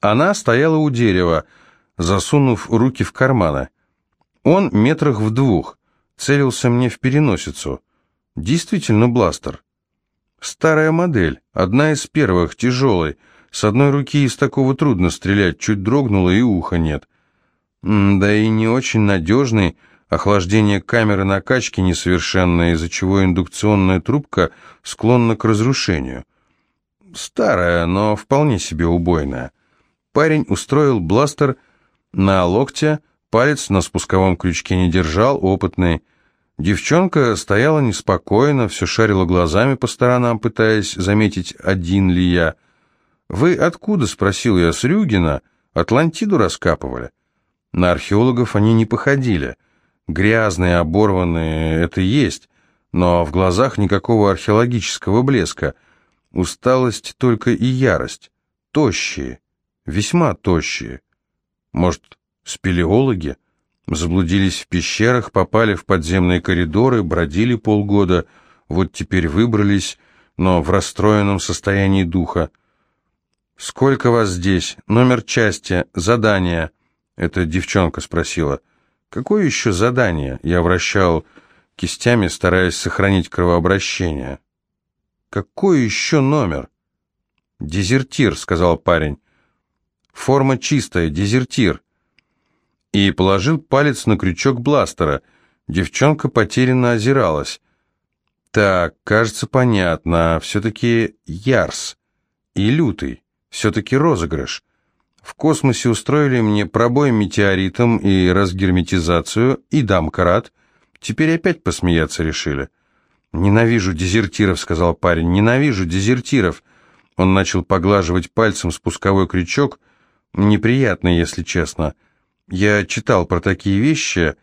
Она стояла у дерева, засунув руки в карманы. Он метрах в двух, целился мне в переносицу. Действительно бластер. Старая модель, одна из первых, тяжелой. С одной руки из такого трудно стрелять, чуть дрогнуло и уха нет. Да и не очень надежный, охлаждение камеры накачки несовершенное, из-за чего индукционная трубка склонна к разрушению. Старая, но вполне себе убойная. Парень устроил бластер на локте, палец на спусковом крючке не держал, опытный. Девчонка стояла неспокойно, все шарила глазами по сторонам, пытаясь заметить, один ли я. «Вы откуда?» — спросил я. «С Рюгина. Атлантиду раскапывали». На археологов они не походили. Грязные, оборванные — это есть, но в глазах никакого археологического блеска. Усталость только и ярость. Тощие, весьма тощие. Может, спелеологи? Заблудились в пещерах, попали в подземные коридоры, бродили полгода, вот теперь выбрались, но в расстроенном состоянии духа. «Сколько вас здесь? Номер части? Задание?» Эта девчонка спросила. «Какое еще задание?» Я вращал кистями, стараясь сохранить кровообращение. «Какой еще номер?» «Дезертир», — сказал парень. «Форма чистая, дезертир» и положил палец на крючок бластера. Девчонка потерянно озиралась. «Так, кажется, понятно. Все-таки Ярс. И Лютый. Все-таки розыгрыш. В космосе устроили мне пробой метеоритом и разгерметизацию, и дамкарат. Теперь опять посмеяться решили». «Ненавижу дезертиров», — сказал парень. «Ненавижу дезертиров». Он начал поглаживать пальцем спусковой крючок. Неприятно, если честно. Я читал про такие вещи,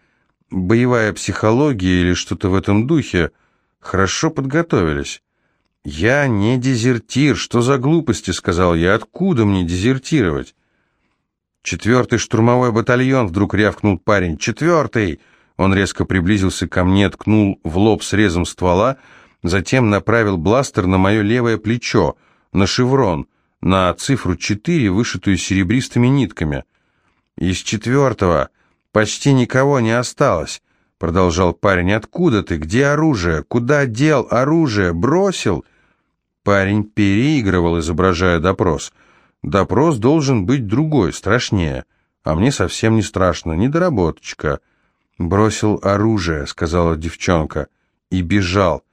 боевая психология или что-то в этом духе. Хорошо подготовились. «Я не дезертир, что за глупости?» — сказал я. «Откуда мне дезертировать?» «Четвертый штурмовой батальон», — вдруг рявкнул парень. «Четвертый!» Он резко приблизился ко мне, ткнул в лоб срезом ствола, затем направил бластер на мое левое плечо, на шеврон, на цифру четыре, вышитую серебристыми нитками. «Из четвертого почти никого не осталось», — продолжал парень. «Откуда ты? Где оружие? Куда дел оружие? Бросил?» Парень переигрывал, изображая допрос. «Допрос должен быть другой, страшнее. А мне совсем не страшно, недоработочка». «Бросил оружие», — сказала девчонка, — «и бежал».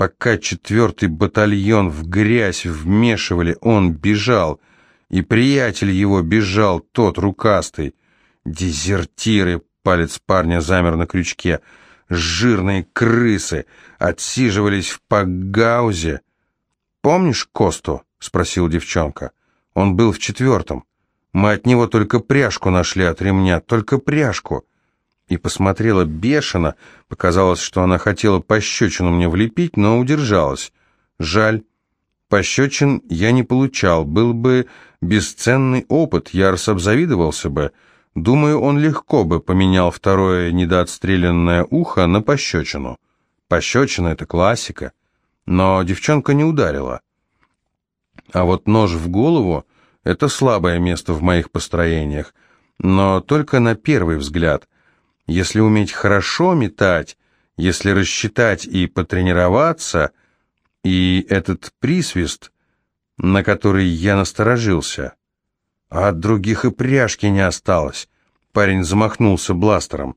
Пока четвертый батальон в грязь вмешивали, он бежал — и приятель его бежал, тот рукастый. Дезертиры, палец парня замер на крючке, жирные крысы, отсиживались в погаузе. «Помнишь Косту?» — спросил девчонка. «Он был в четвертом. Мы от него только пряжку нашли от ремня, только пряжку». И посмотрела бешено, показалось, что она хотела пощечину мне влепить, но удержалась. Жаль. Пощечин я не получал, был бы бесценный опыт, Ярс обзавидовался бы. Думаю, он легко бы поменял второе недоотстрелянное ухо на пощечину. Пощечина — это классика. Но девчонка не ударила. А вот нож в голову — это слабое место в моих построениях, но только на первый взгляд. Если уметь хорошо метать, если рассчитать и потренироваться — и этот присвист, на который я насторожился. А от других и пряжки не осталось. Парень замахнулся бластером.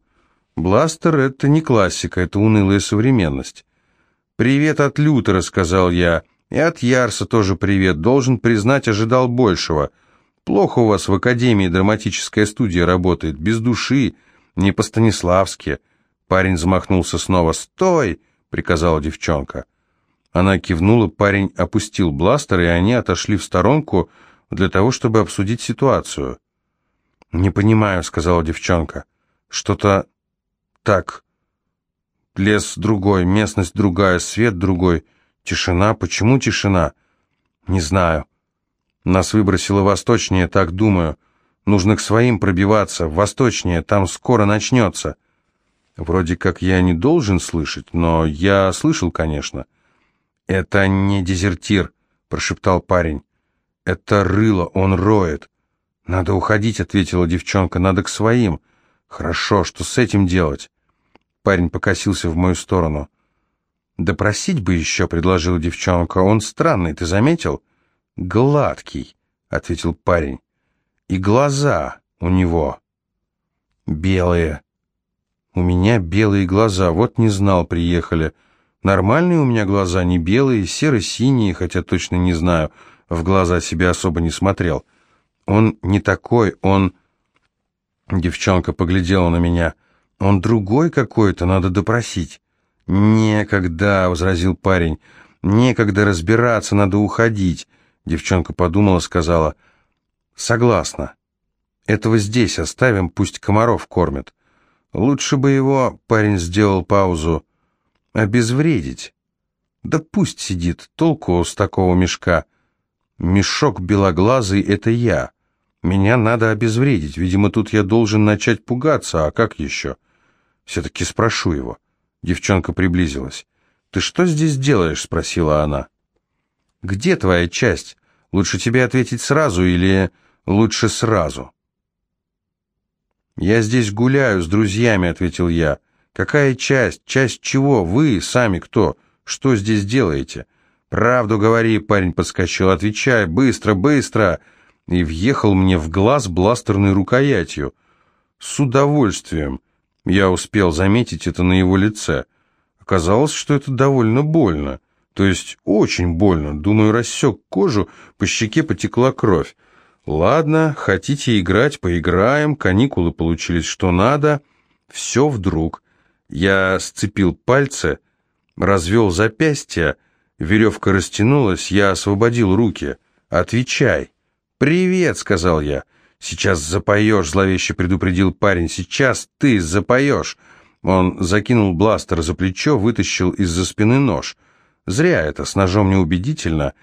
Бластер — это не классика, это унылая современность. «Привет от Лютера», — сказал я. «И от Ярса тоже привет. Должен признать, ожидал большего. Плохо у вас в Академии драматическая студия работает. Без души, не по-станиславски». Парень замахнулся снова. «Стой!» — приказала девчонка. Она кивнула, парень опустил бластер, и они отошли в сторонку для того, чтобы обсудить ситуацию. «Не понимаю», — сказала девчонка. «Что-то так. Лес другой, местность другая, свет другой. Тишина. Почему тишина? Не знаю. Нас выбросило восточнее, так думаю. Нужно к своим пробиваться. Восточнее, там скоро начнется». Вроде как я не должен слышать, но я слышал, конечно. «Это не дезертир», — прошептал парень. «Это рыло, он роет». «Надо уходить», — ответила девчонка, — «надо к своим». «Хорошо, что с этим делать?» Парень покосился в мою сторону. «Допросить бы еще», — предложила девчонка. «Он странный, ты заметил?» «Гладкий», — ответил парень. «И глаза у него белые». «У меня белые глаза, вот не знал, приехали. Нормальные у меня глаза, не белые, серо-синие, хотя точно не знаю, в глаза себе особо не смотрел. Он не такой, он...» Девчонка поглядела на меня. «Он другой какой-то, надо допросить». «Некогда», — возразил парень, — «некогда разбираться, надо уходить». Девчонка подумала, сказала, «Согласна. Этого здесь оставим, пусть комаров кормят. Лучше бы его, — парень сделал паузу, — обезвредить. Да пусть сидит, толку с такого мешка. Мешок белоглазый — это я. Меня надо обезвредить. Видимо, тут я должен начать пугаться, а как еще? Все-таки спрошу его». Девчонка приблизилась. «Ты что здесь делаешь?» — спросила она. «Где твоя часть? Лучше тебе ответить сразу или лучше сразу?» «Я здесь гуляю с друзьями», — ответил я. «Какая часть? Часть чего? Вы сами кто? Что здесь делаете?» «Правду говори», — парень подскочил. «Отвечай, быстро, быстро!» И въехал мне в глаз бластерной рукоятью. «С удовольствием!» Я успел заметить это на его лице. Оказалось, что это довольно больно. То есть очень больно. Думаю, рассек кожу, по щеке потекла кровь. Ладно, хотите играть, поиграем, каникулы получились что надо. Все вдруг. Я сцепил пальцы, развел запястья, веревка растянулась, я освободил руки. «Отвечай». «Привет», — сказал я. «Сейчас запоешь», — зловеще предупредил парень. «Сейчас ты запоешь». Он закинул бластер за плечо, вытащил из-за спины нож. Зря это, с ножом неубедительно.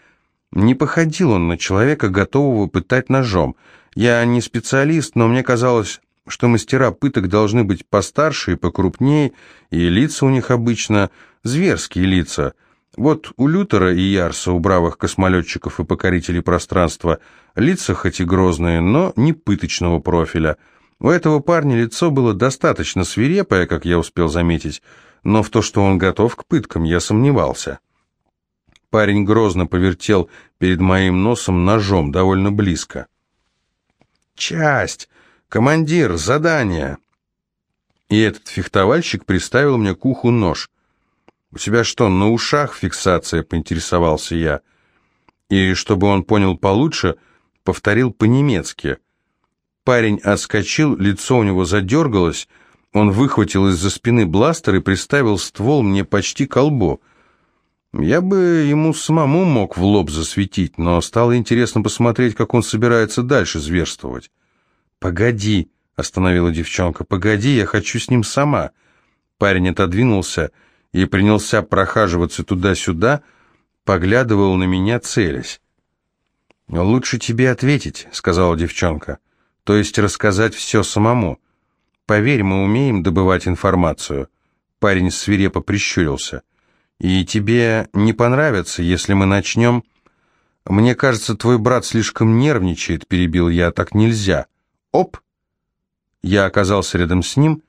Не походил он на человека, готового пытать ножом. Я не специалист, но мне казалось, что мастера пыток должны быть постарше и покрупнее, и лица у них обычно зверские лица — вот у Лютера и Ярса, у бравых космолетчиков и покорителей пространства, лица хоть и грозные, но не пыточного профиля. У этого парня лицо было достаточно свирепое, как я успел заметить, но в то, что он готов к пыткам, я сомневался. Парень грозно повертел перед моим носом ножом довольно близко. «Часть! Командир! Задание!» И этот фехтовальщик приставил мне к уху нож — «У тебя что, на ушах фиксация?» — поинтересовался я. И, чтобы он понял получше, повторил по-немецки. Парень отскочил, лицо у него задергалось, он выхватил из-за спины бластер и приставил ствол мне почти к лбу. Я бы ему самому мог в лоб засветить, но стало интересно посмотреть, как он собирается дальше зверствовать. «Погоди», — остановила девчонка, — «погоди, я хочу с ним сама». Парень отодвинулся и принялся прохаживаться туда-сюда, поглядывал на меня, целясь. «Лучше тебе ответить», — сказала девчонка, — «то есть рассказать все самому. Поверь, мы умеем добывать информацию». Парень свирепо прищурился. «И тебе не понравится, если мы начнем...» «Мне кажется, твой брат слишком нервничает», — перебил я, — «так нельзя». «Оп!» Я оказался рядом с ним,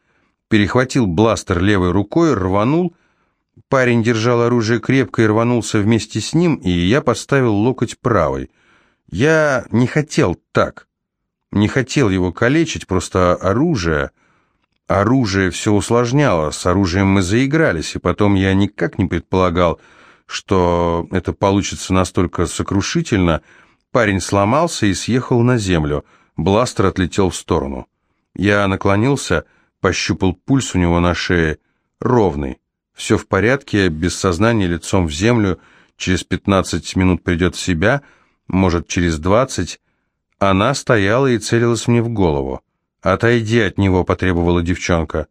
перехватил бластер левой рукой, рванул Парень держал оружие крепко и рванулся вместе с ним, и я подставил локоть правой. Я не хотел так. Не хотел его калечить, просто оружие... Оружие все усложняло, с оружием мы заигрались, и потом я никак не предполагал, что это получится настолько сокрушительно. Парень сломался и съехал на землю. Бластер отлетел в сторону. Я наклонился, пощупал пульс у него на шее, ровный. Все в порядке, без сознания, лицом в землю, через 15 минут придет в себя, может, через 20. Она стояла и целилась мне в голову. «Отойди от него», — потребовала девчонка.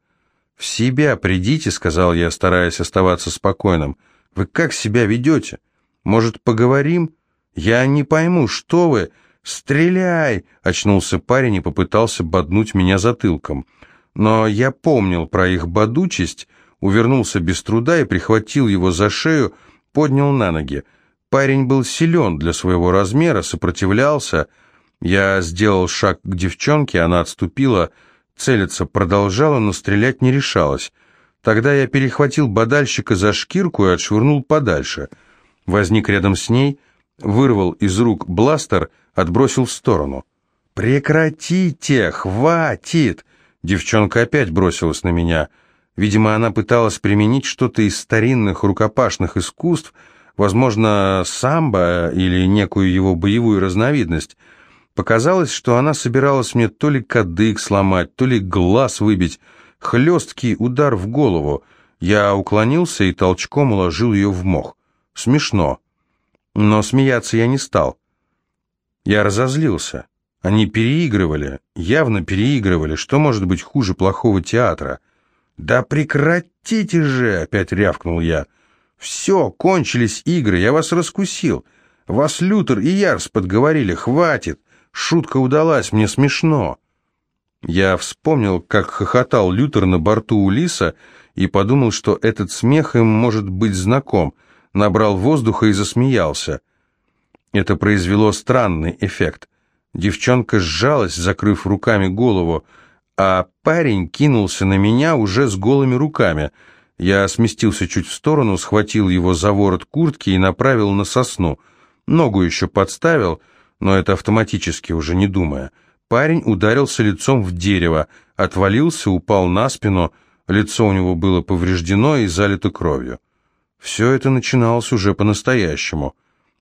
«В себя придите», — сказал я, стараясь оставаться спокойным. «Вы как себя ведете? Может, поговорим? Я не пойму, что вы...» «Стреляй!» — очнулся парень и попытался боднуть меня затылком. Но я помнил про их бодучесть увернулся без труда и прихватил его за шею, поднял на ноги. Парень был силен для своего размера, сопротивлялся. Я сделал шаг к девчонке, она отступила, целиться продолжала, но стрелять не решалась. Тогда я перехватил бодальщика за шкирку и отшвырнул подальше. Возник рядом с ней, вырвал из рук бластер, отбросил в сторону. «Прекратите! Хватит!» Девчонка опять бросилась на меня. Видимо, она пыталась применить что-то из старинных рукопашных искусств, возможно, самбо или некую его боевую разновидность. Показалось, что она собиралась мне то ли кадык сломать, то ли глаз выбить. Хлесткий удар в голову. Я уклонился и толчком уложил ее в мох. Смешно. Но смеяться я не стал. Я разозлился. Они переигрывали, явно переигрывали. Что может быть хуже плохого театра? «Да прекратите же!» — опять рявкнул я. «Все, кончились игры, я вас раскусил. Вас Лютер и Ярс подговорили, хватит. Шутка удалась, мне смешно». Я вспомнил, как хохотал Лютер на борту Улиса и подумал, что этот смех им может быть знаком. Набрал воздуха и засмеялся. Это произвело странный эффект. Девчонка сжалась, закрыв руками голову, а парень кинулся на меня уже с голыми руками. Я сместился чуть в сторону, схватил его за ворот куртки и направил на сосну. Ногу еще подставил, но это автоматически, уже не думая. Парень ударился лицом в дерево, отвалился, упал на спину, лицо у него было повреждено и залито кровью. Все это начиналось уже по-настоящему.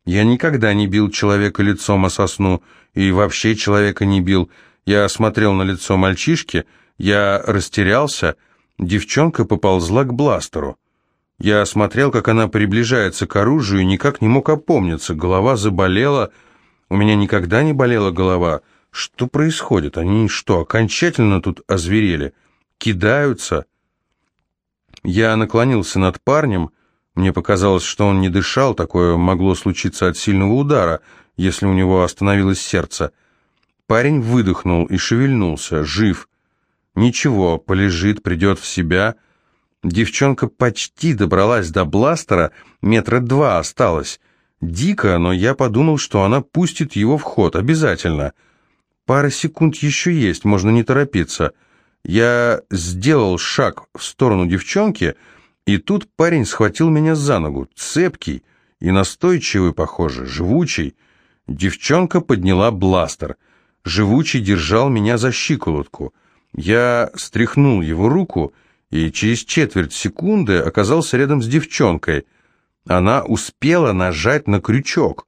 Я никогда не бил человека лицом о сосну, и вообще человека не бил. Я смотрел на лицо мальчишки, я растерялся, девчонка поползла к бластеру. Я смотрел, как она приближается к оружию, и никак не мог опомниться, голова заболела, у меня никогда не болела голова. Что происходит? Они что, окончательно тут озверели? Кидаются? Я наклонился над парнем, мне показалось, что он не дышал, такое могло случиться от сильного удара, если у него остановилось сердце. Парень выдохнул и шевельнулся, жив. Ничего, полежит, придет в себя. Девчонка почти добралась до бластера, метра два осталось. Дико, но я подумал, что она пустит его в ход, обязательно. Пара секунд еще есть, можно не торопиться. Я сделал шаг в сторону девчонки, и тут парень схватил меня за ногу, цепкий и настойчивый, похоже, живучий. Девчонка подняла бластер. Живучий держал меня за щиколотку. Я стряхнул его руку и через четверть секунды оказался рядом с девчонкой. Она успела нажать на крючок.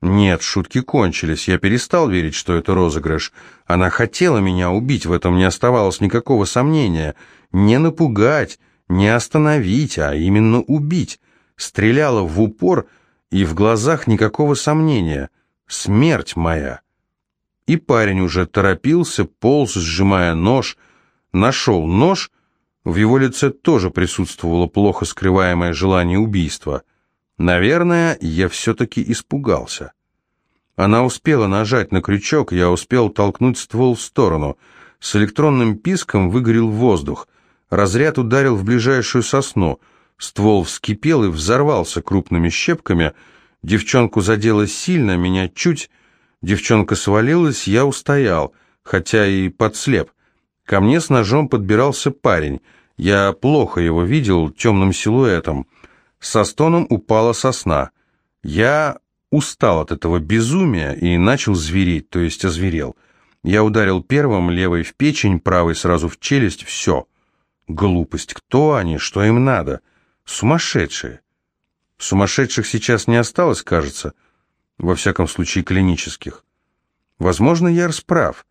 Нет, шутки кончились. Я перестал верить, что это розыгрыш. Она хотела меня убить, в этом не оставалось никакого сомнения. Не напугать, не остановить, а именно убить. Стреляла в упор, и в глазах никакого сомнения. Смерть моя. И парень уже торопился, полз, сжимая нож. Нашел нож, в его лице тоже присутствовало плохо скрываемое желание убийства. Наверное, я все-таки испугался. Она успела нажать на крючок, я успел толкнуть ствол в сторону. С электронным писком выгорел воздух — Разряд ударил в ближайшую сосну. Ствол вскипел и взорвался крупными щепками. Девчонку задело сильно, меня чуть. Девчонка свалилась, я устоял, хотя и подслеп. Ко мне с ножом подбирался парень. Я плохо его видел темным силуэтом. Со стоном упала сосна. Я устал от этого безумия и начал звереть, то есть озверел. Я ударил первым, левой в печень, правой сразу в челюсть, все. Глупость. Кто они? Что им надо? Сумасшедшие. Сумасшедших сейчас не осталось, кажется. Во всяком случае, клинических. Возможно, я прав.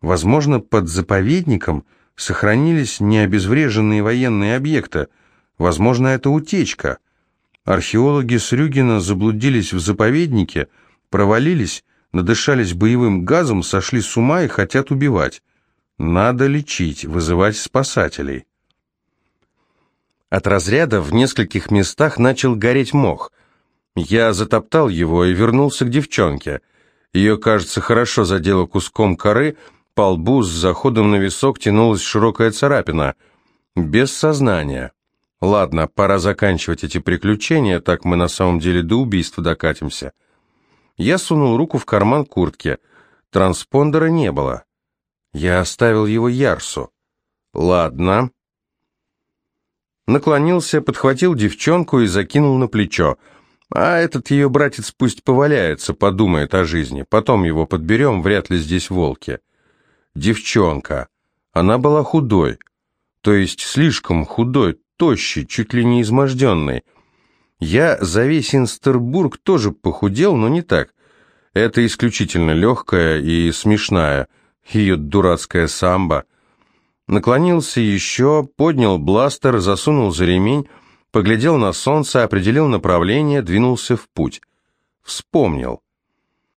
Возможно, под заповедником сохранились необезвреженные военные объекты. Возможно, это утечка. Археологи с Рюгина заблудились в заповеднике, провалились, надышались боевым газом, сошли с ума и хотят убивать. Надо лечить, вызывать спасателей. От разряда в нескольких местах начал гореть мох. Я затоптал его и вернулся к девчонке. Ее, кажется, хорошо задело куском коры, по лбу с заходом на висок тянулась широкая царапина. Без сознания. Ладно, пора заканчивать эти приключения, так мы на самом деле до убийства докатимся. Я сунул руку в карман куртки. Транспондера не было. Я оставил его Ярсу. Ладно. Наклонился, подхватил девчонку и закинул на плечо. А этот ее братец пусть поваляется, подумает о жизни. Потом его подберем, вряд ли здесь волки. Девчонка. Она была худой. То есть слишком худой, тощий, чуть ли не изможденный. Я за весь Инстербург тоже похудел, но не так. Это исключительно легкая и смешная, ее дурацкая самбо. Наклонился еще, поднял бластер, засунул за ремень, поглядел на солнце, определил направление, двинулся в путь. Вспомнил.